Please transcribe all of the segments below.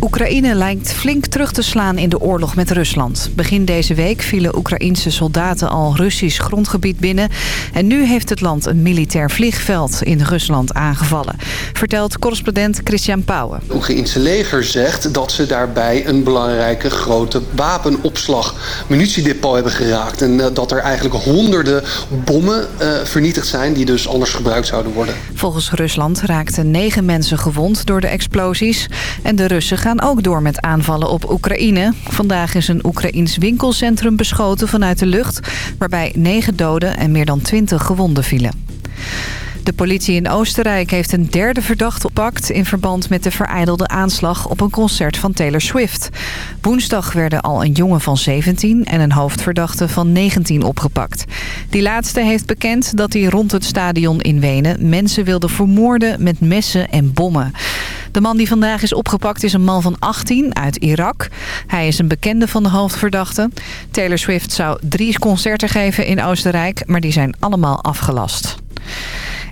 Oekraïne lijkt flink terug te slaan in de oorlog met Rusland. Begin deze week vielen Oekraïense soldaten al Russisch grondgebied binnen. En nu heeft het land een militair vliegveld in Rusland aangevallen. Vertelt correspondent Christian Pauwen. Het Oekraïense leger zegt dat ze daarbij een belangrijke grote wapenopslag munitiedepot hebben geraakt. En eh, dat er eigenlijk honderden bommen uh, vernietigd zijn die dus anders gebruikt zouden worden. Volgens Rusland raakten negen mensen gewond door de explosies. En de Russen gaan ook door met aanvallen op Oekraïne. Vandaag is een Oekraïns winkelcentrum beschoten vanuit de lucht... waarbij negen doden en meer dan twintig gewonden vielen. De politie in Oostenrijk heeft een derde verdachte oppakt... in verband met de vereidelde aanslag op een concert van Taylor Swift. Woensdag werden al een jongen van 17 en een hoofdverdachte van 19 opgepakt. Die laatste heeft bekend dat hij rond het stadion in Wenen... mensen wilde vermoorden met messen en bommen. De man die vandaag is opgepakt is een man van 18 uit Irak. Hij is een bekende van de hoofdverdachte. Taylor Swift zou drie concerten geven in Oostenrijk, maar die zijn allemaal afgelast.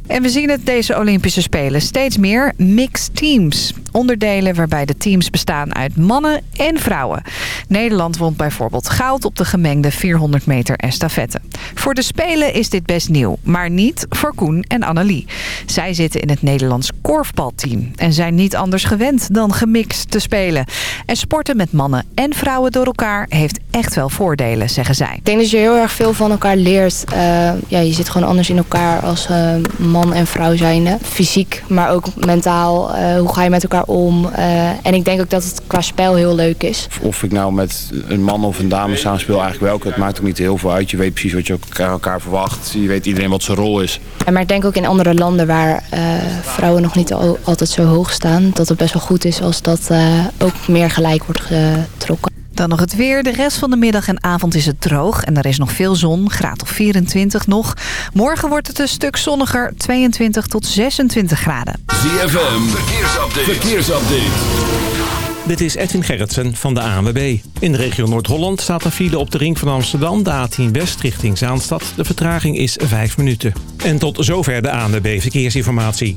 En we zien het deze Olympische Spelen steeds meer mixed teams. Onderdelen waarbij de teams bestaan uit mannen en vrouwen. Nederland won bijvoorbeeld goud op de gemengde 400 meter estafette. Voor de Spelen is dit best nieuw, maar niet voor Koen en Annelie. Zij zitten in het Nederlands korfbalteam en zijn niet anders gewend dan gemixt te spelen. En sporten met mannen en vrouwen door elkaar heeft echt wel voordelen, zeggen zij. Ik denk dat je heel erg veel van elkaar leert. Uh, ja, je zit gewoon anders in elkaar als uh, en vrouw zijnde. Fysiek, maar ook mentaal. Uh, hoe ga je met elkaar om? en ik denk ook dat het qua spel heel leuk is. Of ik nou met een man of een dame samen speel, eigenlijk welke. Het maakt ook niet heel veel uit. Je weet precies wat je elkaar, elkaar verwacht. Je weet iedereen wat zijn rol is. Ja, maar ik denk ook in andere landen waar vrouwen nog niet al, altijd zo hoog staan... dat het best wel goed is als dat ook meer gelijk wordt getrokken. Dan nog het weer. De rest van de middag en avond is het droog. En er is nog veel zon. Graad of 24 nog. Morgen wordt het een stuk zonniger. 22 tot 26 graden. ZFM. Verkeersupdate. Verkeersupdate. Dit is Edwin Gerritsen van de ANWB. In de regio Noord-Holland staat er file op de ring van Amsterdam... de A10 West richting Zaanstad. De vertraging is 5 minuten. En tot zover de ANWB Verkeersinformatie.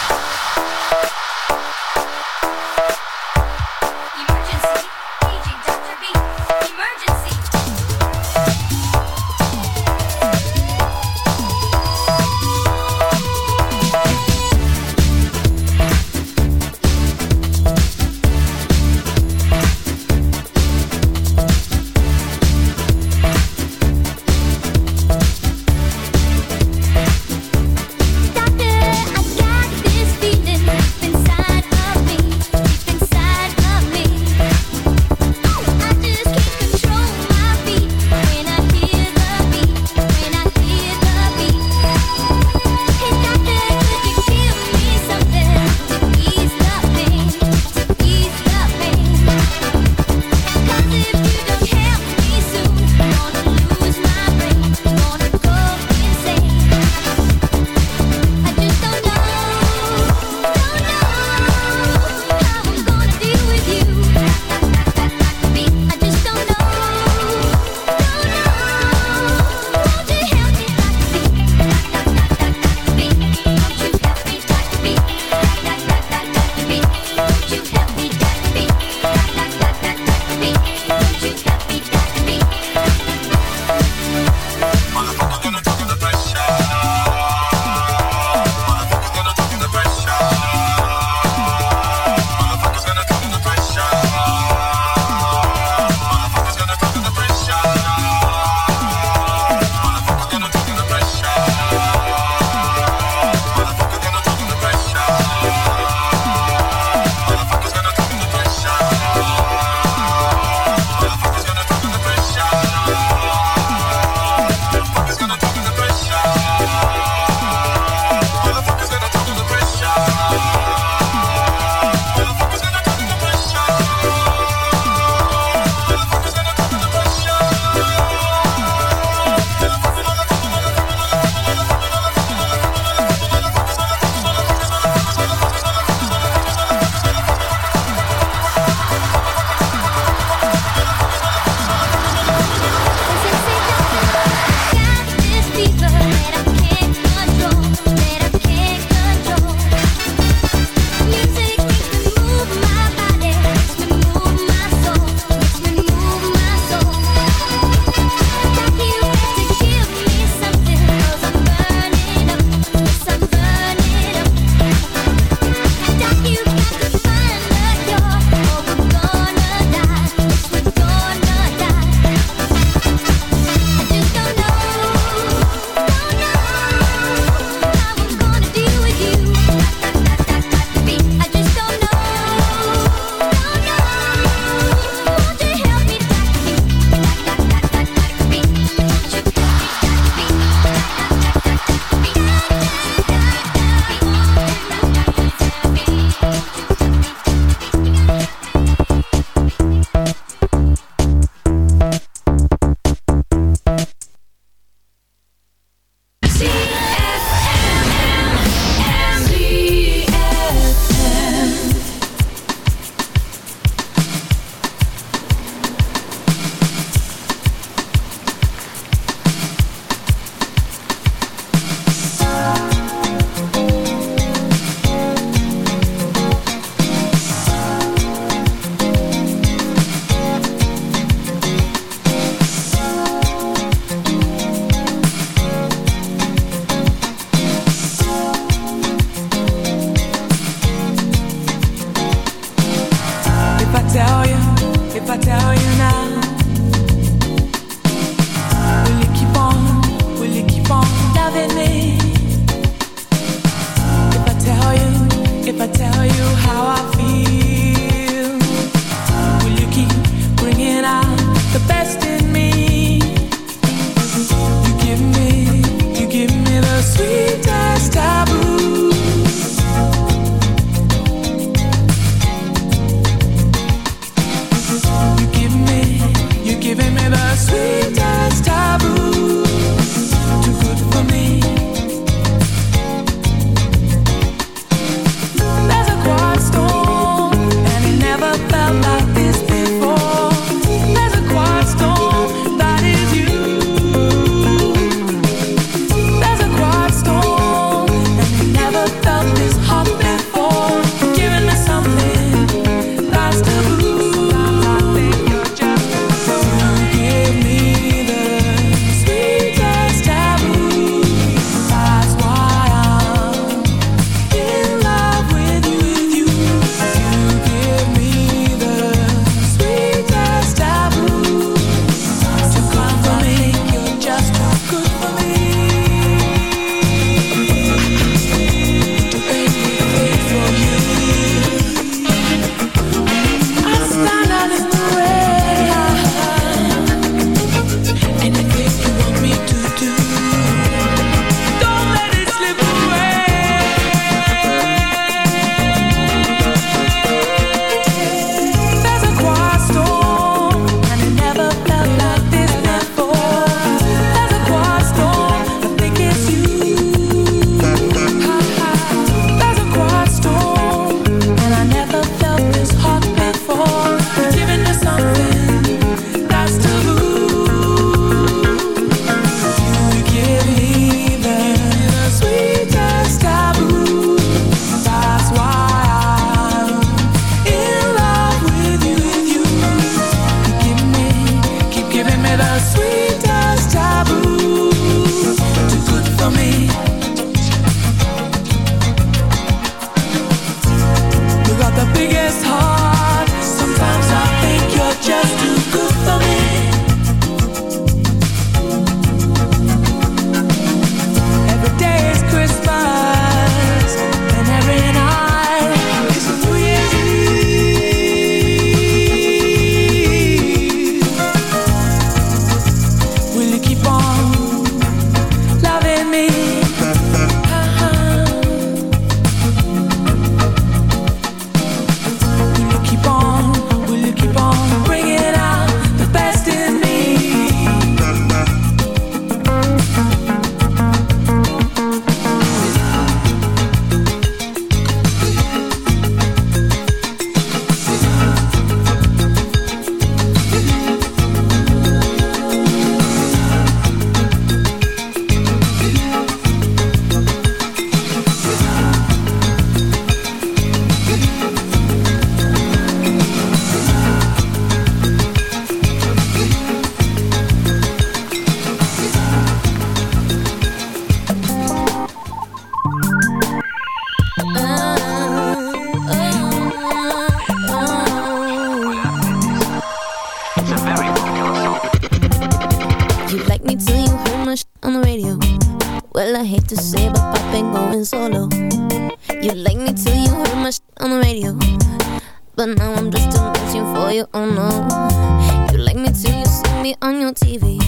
now I'm just a mention for you, oh no. You like me till you see me on your TV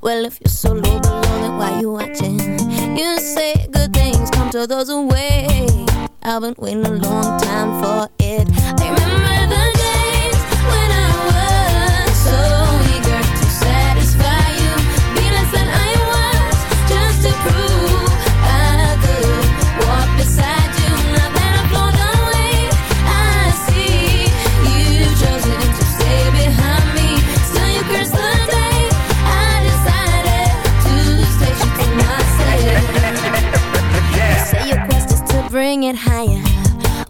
Well, if you're so low below, then why you watching? You say good things come to those who wait. I've been waiting a long time for it. I remember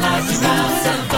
Nacional São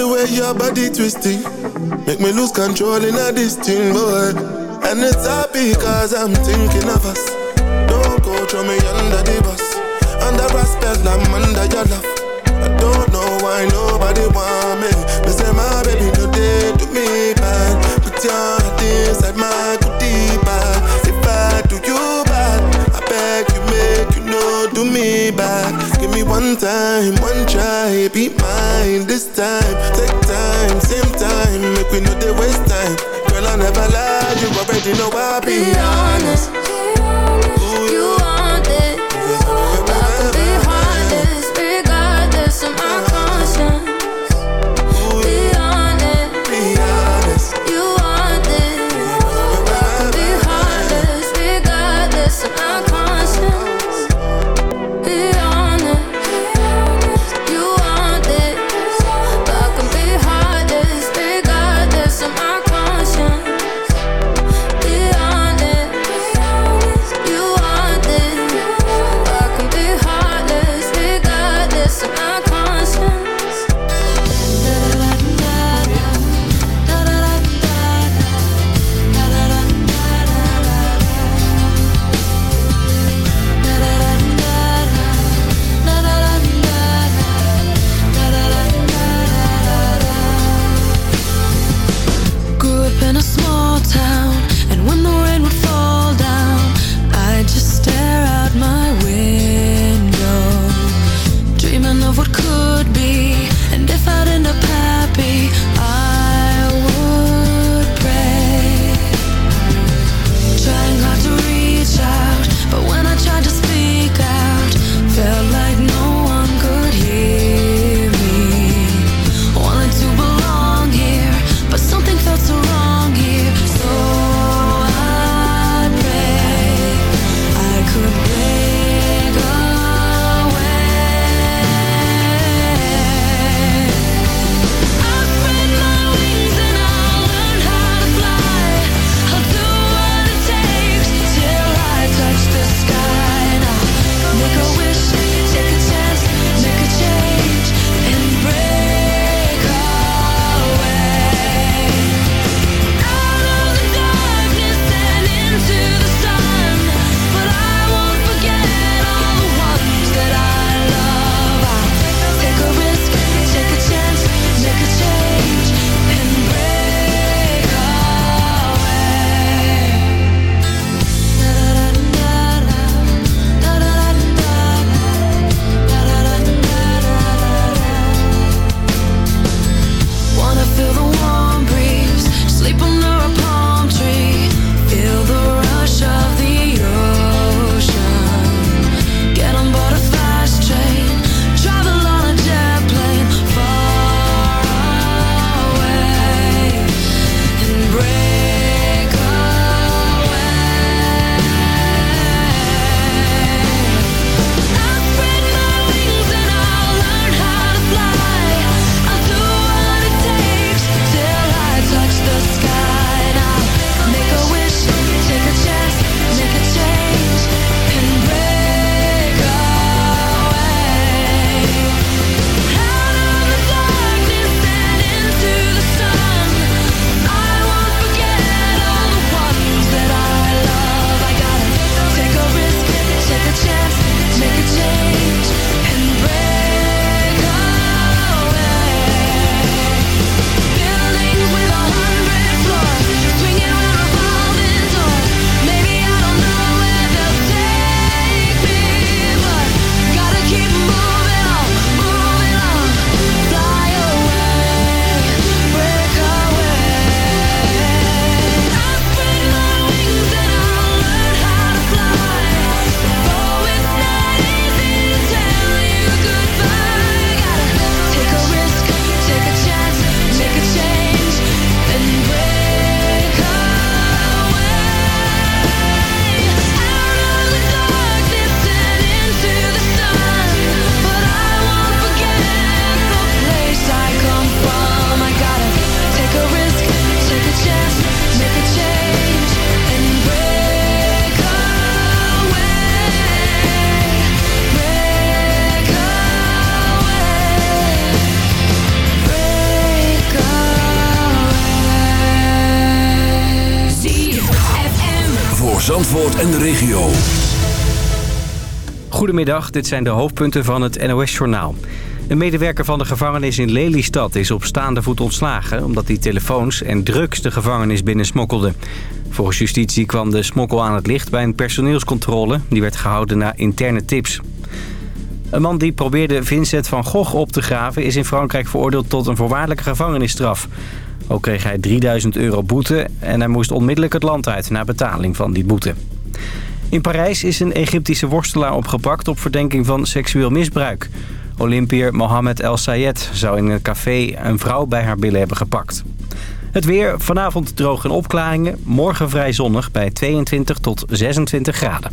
the way your body twisting. Make me lose control in a this thing, boy And it's happy cause I'm thinking of us. Don't go throw me under the bus. Under respect, I'm under your love. I don't know why nobody want me. Me say my baby they do me bad. Put your heart inside my goodie bag. If I do you bad I beg you make you know do me me one time, one try Be mine this time. Take time, same time Make we know they waste time. Girl I never lie You already know I be Be honest, voor Zandvoort en de regio. Goedemiddag, dit zijn de hoofdpunten van het NOS-journaal. Een medewerker van de gevangenis in Lelystad is op staande voet ontslagen... omdat hij telefoons en drugs de gevangenis binnensmokkelde. Volgens justitie kwam de smokkel aan het licht bij een personeelscontrole. Die werd gehouden na interne tips. Een man die probeerde Vincent van Gogh op te graven... is in Frankrijk veroordeeld tot een voorwaardelijke gevangenisstraf. Ook kreeg hij 3000 euro boete en hij moest onmiddellijk het land uit... na betaling van die boete. In Parijs is een Egyptische worstelaar opgepakt op verdenking van seksueel misbruik. Olympier Mohamed El Sayed zou in een café een vrouw bij haar billen hebben gepakt. Het weer, vanavond droog en opklaringen. Morgen vrij zonnig bij 22 tot 26 graden.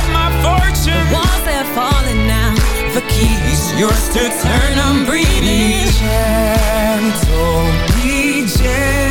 yours to turn. I'm breathing. Be gentle, be gentle.